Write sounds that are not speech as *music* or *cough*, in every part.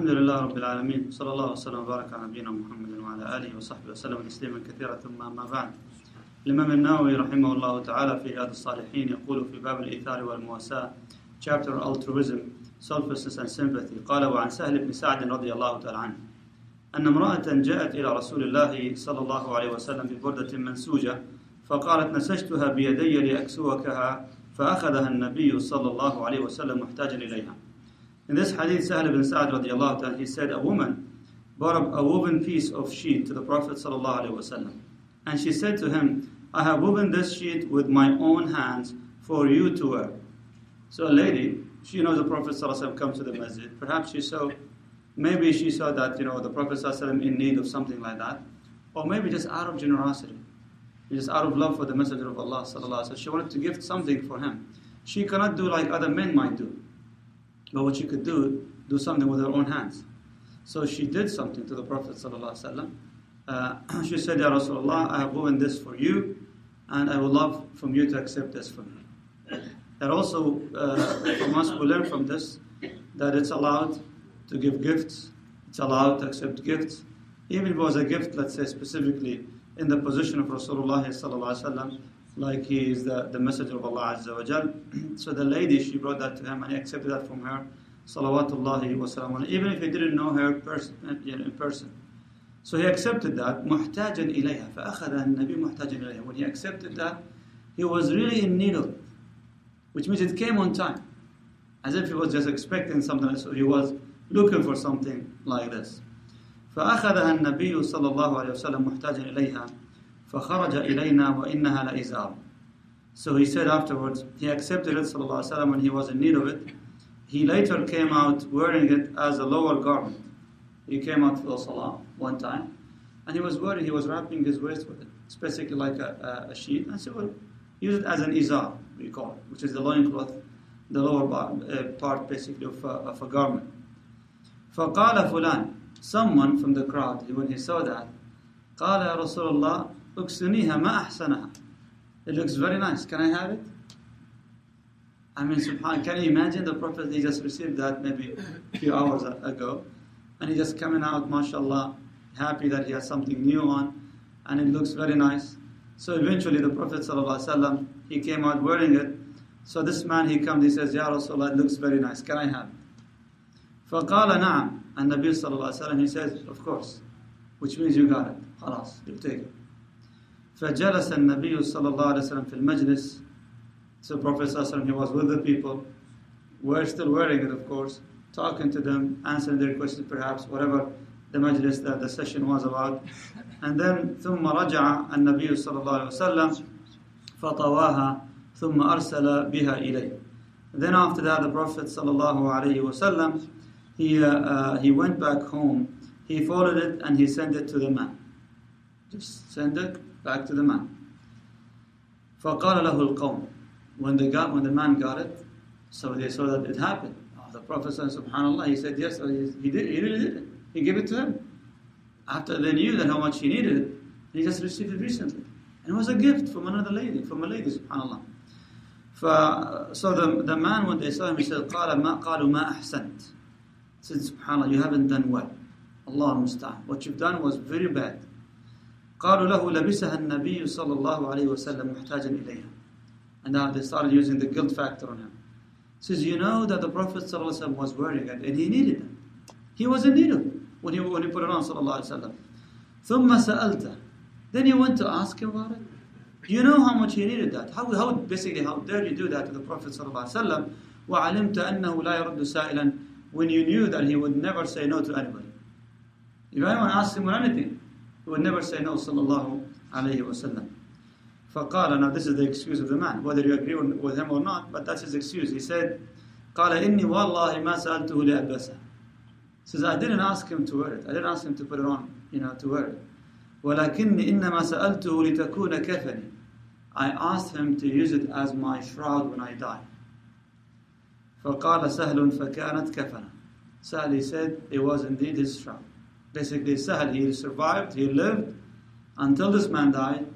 الحمد لله رب العالمين صلى الله وسلم وبارك على نبينا محمد وعلى آله وصحبه وسلم تسليما كثيرا ثم أما بعد. الإمام النووي رحمه الله تعالى في رياض الصالحين يقول في باب الإيثار والمواساة chapter altruism selflessness and sympathy قال وعن سهل بن سعد رضي الله تعالى عنه أن امرأة جاءت إلى رسول الله صلى الله عليه وسلم ببردة منسوجة فقالت نسجتها بيدي لأكسوكها فأخذها النبي صلى الله عليه وسلم محتاجا إليها. In this hadith, Sahl ibn Sa'd radiallahu ta'ala, he said, a woman brought a woven piece of sheet to the Prophet sallallahu alaihi wasallam. And she said to him, I have woven this sheet with my own hands for you to wear. So a lady, she knows the Prophet sallallahu comes to the masjid. Perhaps she saw, maybe she saw that, you know, the Prophet sallallahu in need of something like that. Or maybe just out of generosity. Just out of love for the Messenger of Allah sallallahu She wanted to give something for him. She cannot do like other men might do. But what she could do, do something with her own hands. So she did something to the Prophet ﷺ. Uh, *clears throat* she said, Ya Rasulullah, I have woven this for you, and I would love from you to accept this from me. And also, uh, from us, we learn from this that it's allowed to give gifts, it's allowed to accept gifts, even if it was a gift, let's say specifically in the position of Rasulullah like he is the, the messenger of Allah Azza wa Jal. *clears throat* so the lady, she brought that to him and he accepted that from her. Salawatullahi wa salam. Even if he didn't know her person, in person. So he accepted that. محتاجا إليها فأخذ النبي محتاجا إليها. When he accepted that, he was really in need of it. Which means it came on time. As if he was just expecting something, so he was looking for something like this. فأخذها النبي صلى الله عليه وسلم محتاجا إليها فخرج إلينا وإنها لإزار So he said afterwards, he accepted it وسلم, when he was in need of it. He later came out wearing it as a lower garment. He came out for the salah one time, and he was wearing, he was wrapping his waist with it. It's basically like a, a, a sheet. And so well, use it as an izar, we call it, which is the loincloth, the lower bar, uh, part basically of, uh, of a garment. فقال فلان, someone from the crowd, when he saw that, قال يا رسول الله اكسنيها ما أحسنها It looks very nice. Can I have it? I mean, subhan, can you imagine the Prophet, he just received that maybe a few hours ago, and he just coming out, mashallah, happy that he has something new on, and it looks very nice. So eventually the Prophet ﷺ, he came out wearing it. So this man, he comes, he says, Ya Rasulullah, it looks very nice. Can I have it? فقال نعم. And Nabi ﷺ, he says, of course. Which means you got it. خلاص, you take it. فجلس النبي صلى الله عليه وسلم في المجلس So Prophet ﷺ, he was with the people. We're still wearing it, of course, talking to them, answering their questions, perhaps, whatever the majlis, that the session was about. And then ثم رجع النبي صلى الله عليه وسلم فطواها ثم أرسل بها إليه. Then after that, the Prophet صلى الله عليه وسلم, he, uh, uh, he went back home, he folded it and he sent it to the man. Just send it back to the man. فقال له القوم when they got when the man got it, so they saw that it happened. Oh, the Prophet said, Subhanallah, he said yes, he did, he really did it. He gave it to him. After they knew that how much he needed it, he just received it recently. And it was a gift from another lady, from a lady, Subhanallah. so the, the man, when they saw him, he said, قال ما قالوا ما أحسنت. He said, Subhanallah, you haven't done well. Allah musta'an. What you've done was very bad. قالوا له لبسها النبي صلى الله عليه وسلم محتاجا إليها and now they started using the guilt factor on him. He says, you know that the Prophet ﷺ was wearing it and he needed it. He was in need of it when he, when he put it on sallallahu alaihi wasallam. ثم سألته. Then you went to ask him about it. You know how much he needed that. How, how basically how dare you do that to the Prophet sallallahu alaihi wasallam? وعلمت أنه لا يرد سائلا when you knew that he would never say no to anybody. If anyone asked him for anything, he would never say no sallallahu عليه وسلم فقال now this is the excuse of the man whether you agree with him or not but that's his excuse he said قال إني والله ما سألته لألبسه says I didn't ask him to wear it I didn't ask him to put it on you know to wear it ولكني إنما سألته لتكون كفني I asked him to use it as my shroud when I die فقال سهل فكانت كفنا Sahal he said it was indeed his shroud basically Sahal he survived he lived until this man died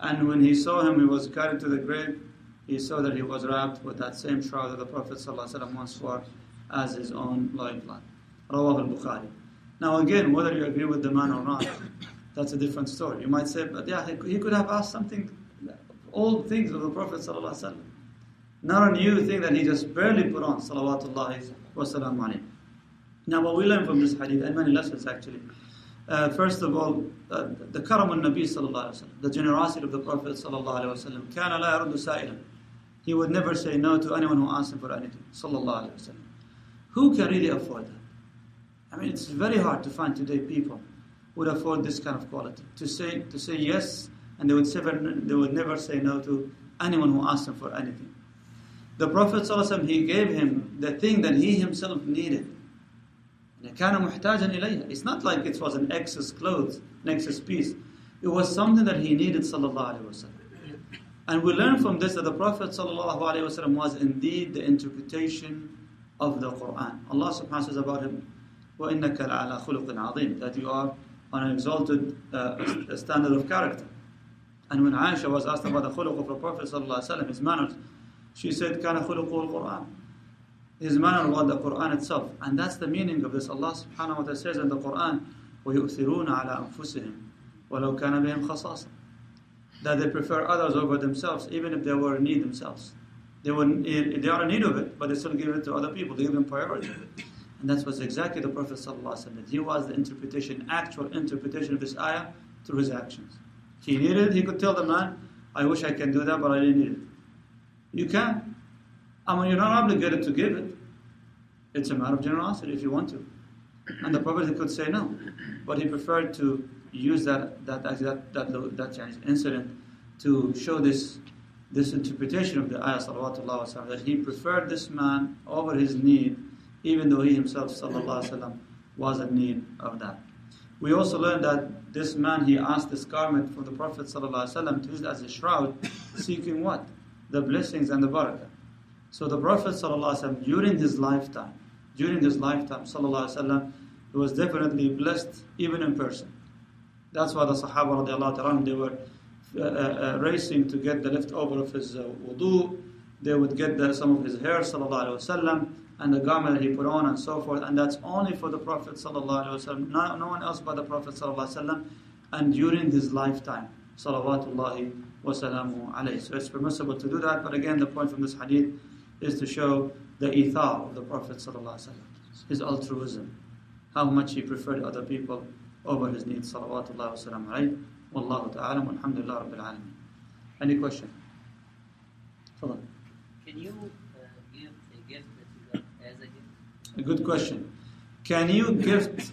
and when he saw him, he was carried to the grave, he saw that he was wrapped with that same shroud that the Prophet ﷺ once wore as his own lifeline. Rawah al-Bukhari. Now again, whether you agree with the man or not, that's a different story. You might say, but yeah, he could have asked something, old things of the Prophet ﷺ. Not a new thing that he just barely put on, salawatullahi wa salam now, what we learn from this hadith, and many lessons actually. Uh, first of all, uh, the karam al Nabi sallallahu alaihi wasallam, the generosity of the Prophet sallallahu alaihi wasallam. He would never say no to anyone who asked him for anything. Sallallahu alaihi wasallam. Who can really afford that? I mean, it's very hard to find today people who would afford this kind of quality. To say to say yes, and they would never they would never say no to anyone who asked him for anything. The Prophet he gave him the thing that he himself needed. كان محتاجا إليها. It's not like it was an excess clothes, an excess piece. It was something that he needed sallallahu alaihi wasallam. And we learn from this that the Prophet sallallahu alaihi wasallam was indeed the interpretation of the Quran. Allah subhanahu wa ta'ala says about him, وَإِنَّكَ لَعَلَى خُلُقٍ عَظِيمٍ That you are on an exalted uh, standard of character. And when Aisha was asked about the khuluq of the Prophet sallallahu alaihi wasallam, his manners, she said, كَانَ خُلُقُهُ الْقُرْآنِ his manner was the Quran itself. And that's the meaning of this. Allah subhanahu wa ta'ala says in the Quran, وَيُؤْثِرُونَ عَلَى أَنفُسِهِمْ وَلَوْ كَانَ بِهِمْ خَصَاصًا That they prefer others over themselves, even if they were in need themselves. They, were, they are in need of it, but they still give it to other people. They give them priority. And that's what's exactly the Prophet ﷺ He was the interpretation, actual interpretation of this ayah through his actions. He needed, he could tell the man, I wish I can do that, but I didn't need it. You can. I mean, you're not obligated to give it. It's a matter of generosity if you want to. And the Prophet could say no, but he preferred to use that that that that, that, incident to show this this interpretation of the ayah sallallahu that he preferred this man over his need, even though he himself sallallahu was in need of that. We also learned that this man he asked this garment for the Prophet sallallahu to use as a shroud, seeking what? The blessings and the barakah. So the Prophet ﷺ, during his lifetime, during his lifetime, ﷺ, he was definitely blessed even in person. That's why the Sahaba radiallahu they were uh, uh, uh, racing to get the leftover of his uh, wudu. They would get the, some of his hair, sallallahu and the garment he put on, and so forth. And that's only for the Prophet sallallahu no, no one else but the Prophet sallallahu and during his lifetime, salawatullahi alayhi. So it's permissible to do that. But again, the point from this hadith is to show the ithar of the Prophet ﷺ, his altruism, how much he preferred other people over his needs. Salawatullah wa salam alayhi. Wallahu ta'ala alhamdulillah rabbil alameen. Any question? Can you uh, give a gift that you got as a gift? A good question. Can you gift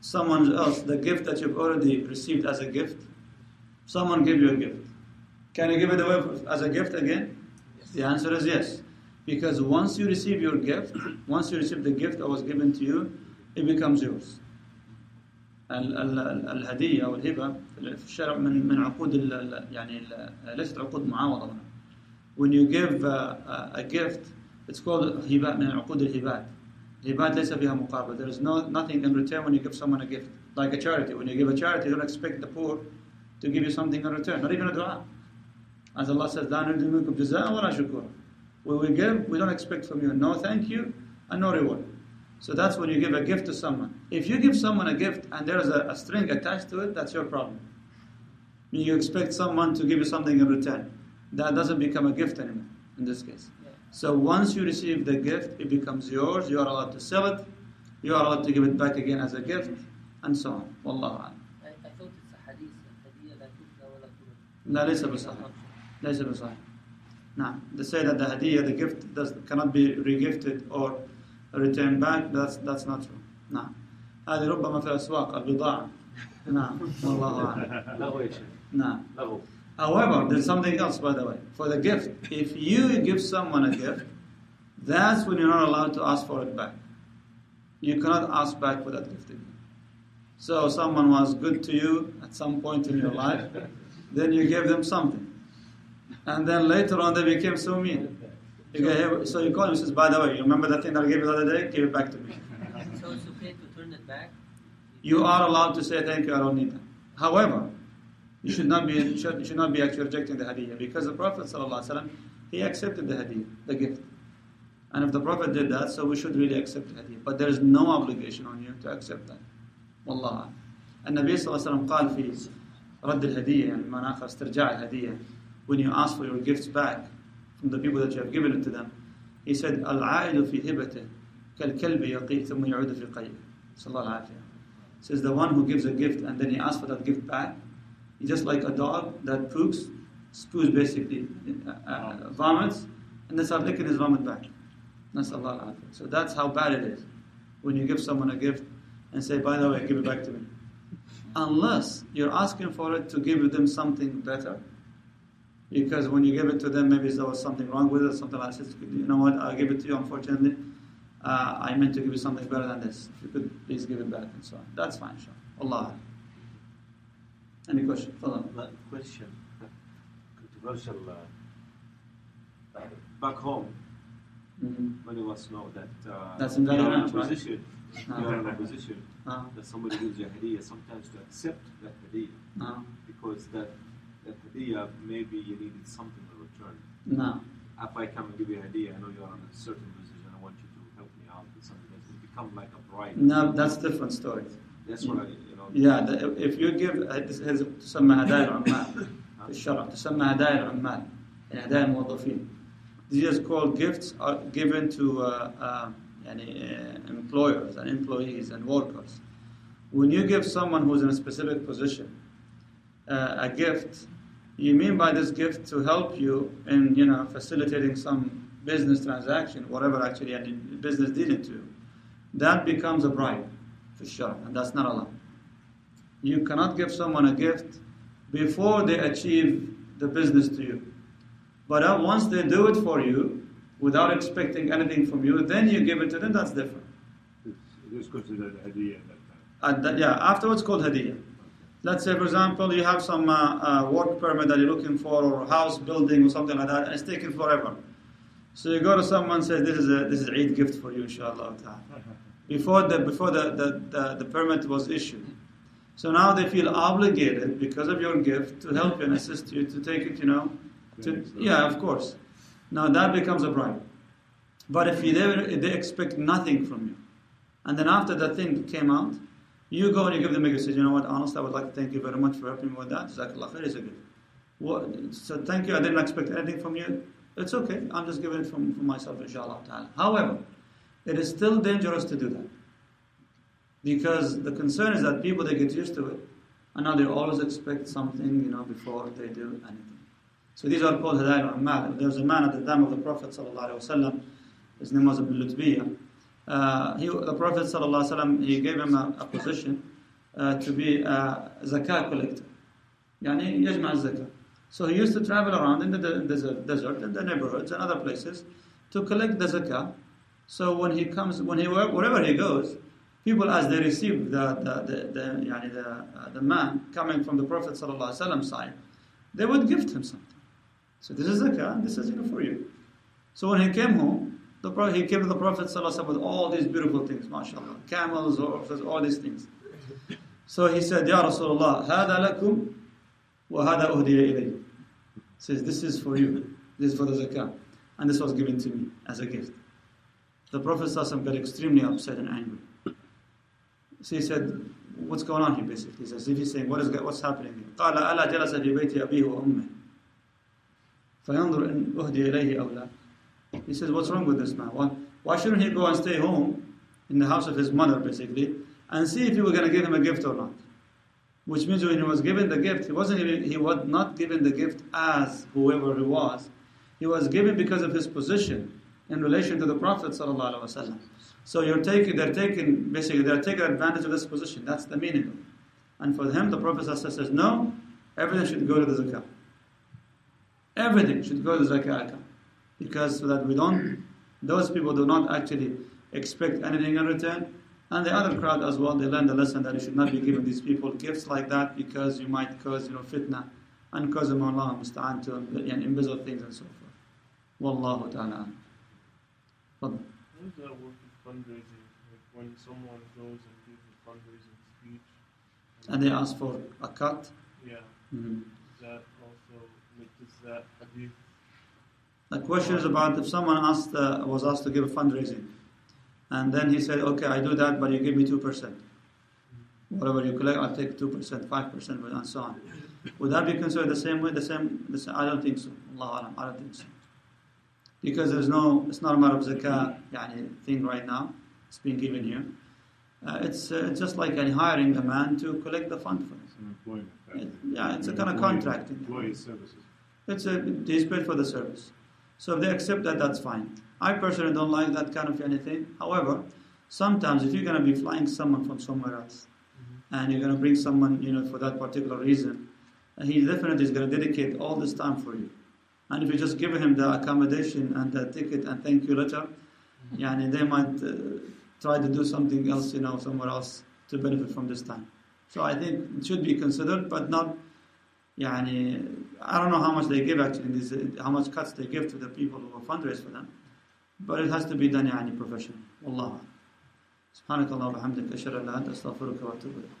someone else the gift that you've already received as a gift? Someone give you a gift. Can you give it away as a gift again? Yes. The answer is yes. Because once you receive your gift, once you receive the gift that was given to you, it becomes yours. الهدية أو الهبة في الشرع من من عقود يعني ليست عقود معاوضة هنا. When you give a, a gift, it's called هبات من عقود الهبات. الهبات ليس فيها مقابل. There is no nothing in return when you give someone a gift. Like a charity. When you give a charity, you don't expect the poor to give you something in return. Not even a dua. As Allah says, لا نريد منكم جزاء ولا شكورا. When we give, we don't expect from you no thank you and no reward. So that's when you give a gift to someone. If you give someone a gift and there's a, a string attached to it, that's your problem. You expect someone to give you something in return. That doesn't become a gift anymore in this case. So once you receive the gift, it becomes yours. You are allowed to sell it. You are allowed to give it back again as a gift, and so on. Wallahu I, I thought it's a hadith. لا ليس بصحيح. ليس بصحيح. Now, they say that the hadiyah, the gift, does, cannot be regifted or returned back. That's that's not true. نعم. هذه ربما في الأسواق البضاعة نعم والله أعلم لغو يا شيخ نعم لغو However, there's something else, by the way. For the gift, if you give someone a gift, that's when you're not allowed to ask for it back. You cannot ask back for that gift again. So, someone was good to you at some point in your life, then you gave them something. And then later on they became so mean. You have, so you call him and says, by the way, you remember that thing that I gave you the other day? Give it back to me. *laughs* So it's okay to turn it back? You are allowed to say, thank you, I don't need that. However, you should not be, should, should not be actually rejecting the hadiyah because the Prophet وسلم, he accepted the hadiyah, the gift. And if the Prophet did that, so we should really accept the hadiyah. But there is no obligation on you to accept that. Wallah. النبي صلى الله عليه وسلم قال في رد الهدية يعني معناها استرجاع الهدية when you ask for your gifts back from the people that you have given it to them. He said, Al-a'idu fi hibati kal-kalbi yaqi thumma fi qayyi. Sallallahu Says the one who gives a gift and then he asks for that gift back, he's just like a dog that poops, spoos basically, uh, uh vomits, and then starts licking his vomit back. So that's how bad it is when you give someone a gift and say, by the way, give it back to me. Unless you're asking for it to give them something better because when you give it to them, maybe there was something wrong with it, something like this. You know what? I'll give it to you. Unfortunately, uh, I meant to give you something better than this. You could please give it back and so on. That's fine, sure. Allah. Any question? Fadal. Question. Controversial. Uh, back home, mm-hmm. many of us know that uh, that's in that you are in position. Uh-huh. You are in a position uh-huh. that somebody gives you a hadiyah sometimes to accept that hadiyah uh-huh. because that that hadiyah maybe you needed something in return no if I come and give you a hadiyah I know you are in a certain position I want you to help me out with something that will become like a bribe no that's different story that's what I you know Yeah, the, if you give هذه تسمى هدايا العمال في الشرع تسمى هدايا العمال يعني هدايا الموظفين. These are called gifts are given to uh, uh, يعني, uh, employers and employees and workers. When you give someone who's in a specific position uh, a gift, you mean by this gift to help you in you know facilitating some business transaction, whatever actually any business deal to you. That becomes a bribe for sure, and that's not allowed. You cannot give someone a gift before they achieve the business to you. But uh, once they do it for you, without expecting anything from you, then you give it to them, that's different. It is considered a hadiyah at that time. And that, yeah, afterwards called hadiyah. Let's say, for example, you have some uh, uh, work permit that you're looking for, or house building, or something like that, and it's taking forever. So you go to someone and say, "This is a this is Eid gift for you, inshallah." *laughs* Before the before the, the, the, the permit was issued, so now they feel obligated because of your gift to help you and assist you to take it. You know, to, yeah, of course. Now that becomes a bribe. But if you, they, they expect nothing from you, and then after the thing came out, you go and you give them a gift. Say, you know what? Honestly, I would like to thank you very much for helping me with that. Jazakallah khair is a gift. What, so thank you. I didn't expect anything from you. It's okay. I'm just giving it from, from myself, inshallah ta'ala. However, it is still dangerous to do that. Because the concern is that people, they get used to it. And now they always expect something, you know, before they do anything. So these are called hadayl al-ammal. There was a man at the time of the Prophet sallallahu alaihi wasallam. His name was Ibn Lutbiyah. Uh, he, the Prophet ﷺ, he gave him a, a position uh, to be a zakat collector. Yani يجمع zakat. So he used to travel around in the de- desert, desert, in the neighborhoods and other places to collect the zakah. So when he comes, when he wherever he goes, people as they receive the the the, the, yani the, uh, the man coming from the Prophet ﷺ side, they would gift him something. So this is zakah, this is you know, for you. So when he came home, the Prophet, he came to the Prophet sallallahu alaihi wasallam with all these beautiful things, mashallah, camels, horses, all these things. So he said, Ya Rasulullah, هذا لكم وهذا أهدي إلي. Says, this is for you, this is for the zakah. And this was given to me as a gift. The Prophet ﷺ got extremely upset and angry. So he said, what's going on here basically? He says, if he's saying, what is, what's happening here? قال ألا جلس في بيت أبيه وأمه فينظر إن أهدي إليه أو لا. he says, what's wrong with this man? Why, why shouldn't he go and stay home in the house of his mother basically and see if you were going to give him a gift or not? Which means when he was given the gift, he wasn't even, he was not given the gift as whoever he was. He was given because of his position in relation to the Prophet sallallahu. So you're taking, they're taking, basically, they're taking advantage of this position. That's the meaning of it. And for him, the Prophet says, no, everything should go to the zakah. Everything should go to the account. Because so that we don't, those people do not actually expect anything in return. And the other crowd as well, they learn the lesson that you should not be giving these people gifts like that because you might cause, you know, fitna and cause them Allah musta'an to yani, embezzle things and so forth. Wallahu ta'ala. How does that work with fundraising? Like when someone goes and gives a fundraising speech, And they ask for a cut. yeah, Mhm. is that also like does that hadith? The question is about if someone asked, uh, was asked to give a fundraising, and then he said, "Okay, I do that, but you give me two percent. Whatever you collect, I'll take two percent, five percent, and so on." Would that be considered the same way? The same? The same I don't think so. Allah I don't think so. Because there's no, it's not a matter of zakah yani, thing right now. It's being given you. Uh, it's uh, it's just like yani, hiring a man to collect the fund for it. It's an employment. It- yeah, it's a kind of contracting. Employee services. It's a he's paid for the service. So if they accept that, that's fine. I personally don't like that kind of anything. However, sometimes if you're going to be flying someone from somewhere else, and you're going to bring someone, you know, for that particular reason, he definitely is going to dedicate all this time for you. And if you just give him the accommodation and the ticket and thank you letter, yeah, and they might uh, try to do something else, you know, somewhere else to benefit from this time. So I think it should be considered, but not يعني I don't know how much they give actually in this, how much cuts they give to the people who fundraise for them but it has to be done يعني professional والله أعلم. سبحانك اللهم وبحمدك أشهد أن لا إله إلا أنت أستغفرك وأتوب إليك